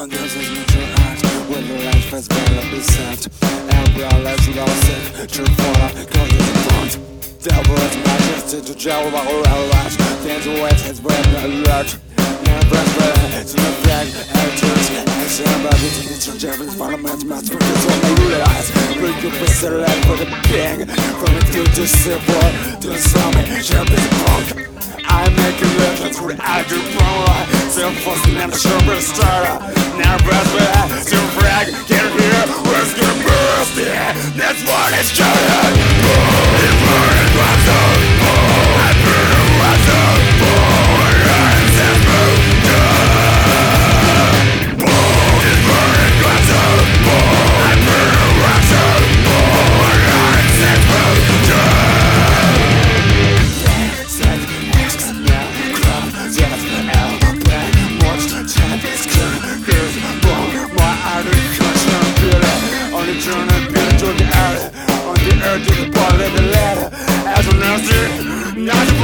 Is mature act With the life has been a beset Embryo lies lost for the going to the front Devil majesty to jail while we're alert Things with his brain alert Never spread to the flag Focus on the realize Break your fist and let for the bang. From the future civil to the summit Champions punk I make a living through the actor promo fussing and sure but starter Never breath but Not for free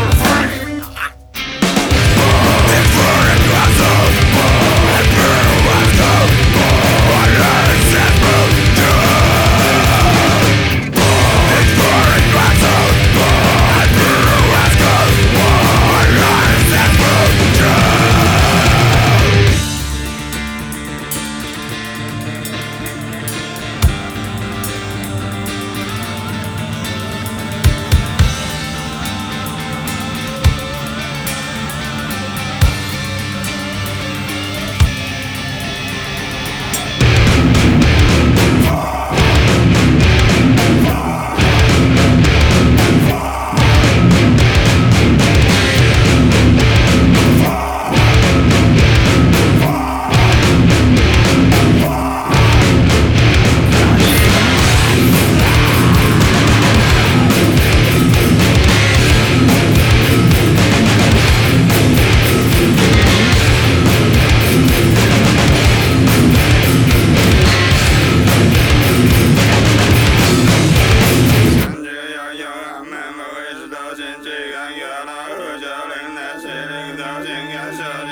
Yeah.